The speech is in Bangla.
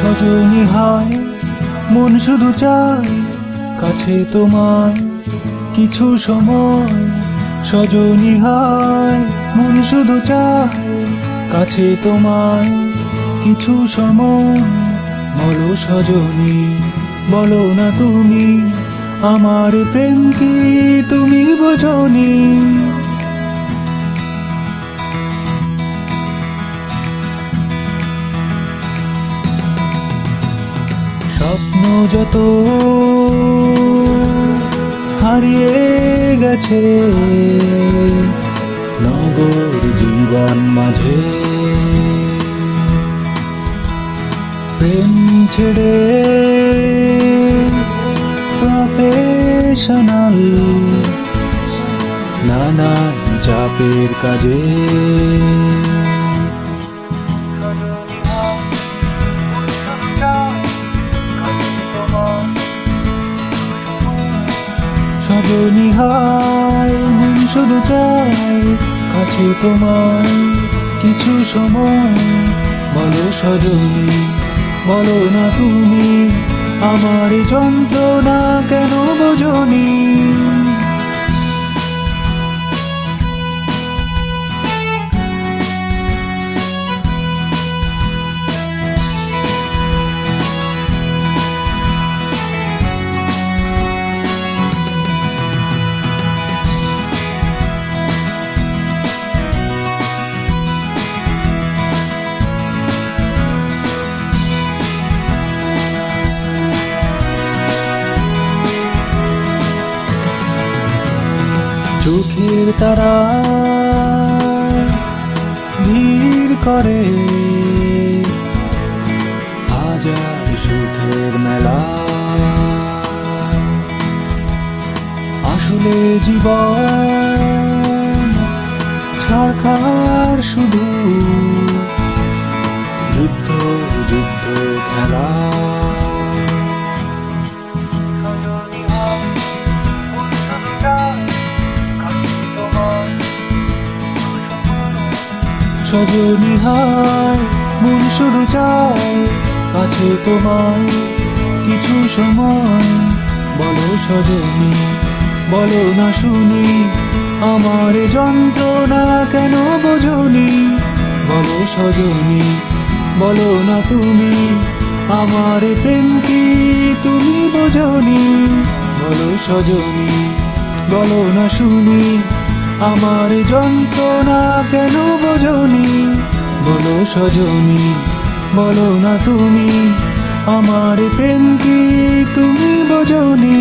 সজনী হায়, মন শুধু চায় কাছে তোমায়। কিছু সময় সজনী হায়, মন শুধু চায় কাছে তোমায়। কিছু সময় বলো সজনী, বলো না তুমি, আমার প্রেম কি তুমি বোঝনি? স্বপ্ন যত হারিয়ে গেছে নগর জীবন মাঝে প্রেম ছেড়ে প্রফেশনাল নানা চাপের কাজে হায়, মন শুধু চাই কাছে তোমার কিছু সময়। বলো সজনী, বলো না তুমি, আমার যন্ত্রণা কেন বোঝনি? চোখের তারা ভিড় করে। হাজার সুখের মেলা। আসলে জীবন ছাড়খার শুধু যুদ্ধ যুদ্ধ খেলা। সজনী হায়, মন শুধু চায় কাছে তোমায়। কিছু সময় বলো সজনী, বলো না শুনি, আমার যন্ত্রণা কেন বোঝনি? বলো সজনী, বলো না তুমি, আমার প্রেম কি তুমি বোঝনি? বলো সজনী, বলো না শুনি আমার যন্ত্রণা কেন বোঝনি? বলো সজনি বলো না তুমি আমার প্রেম কি তুমি বোঝনি?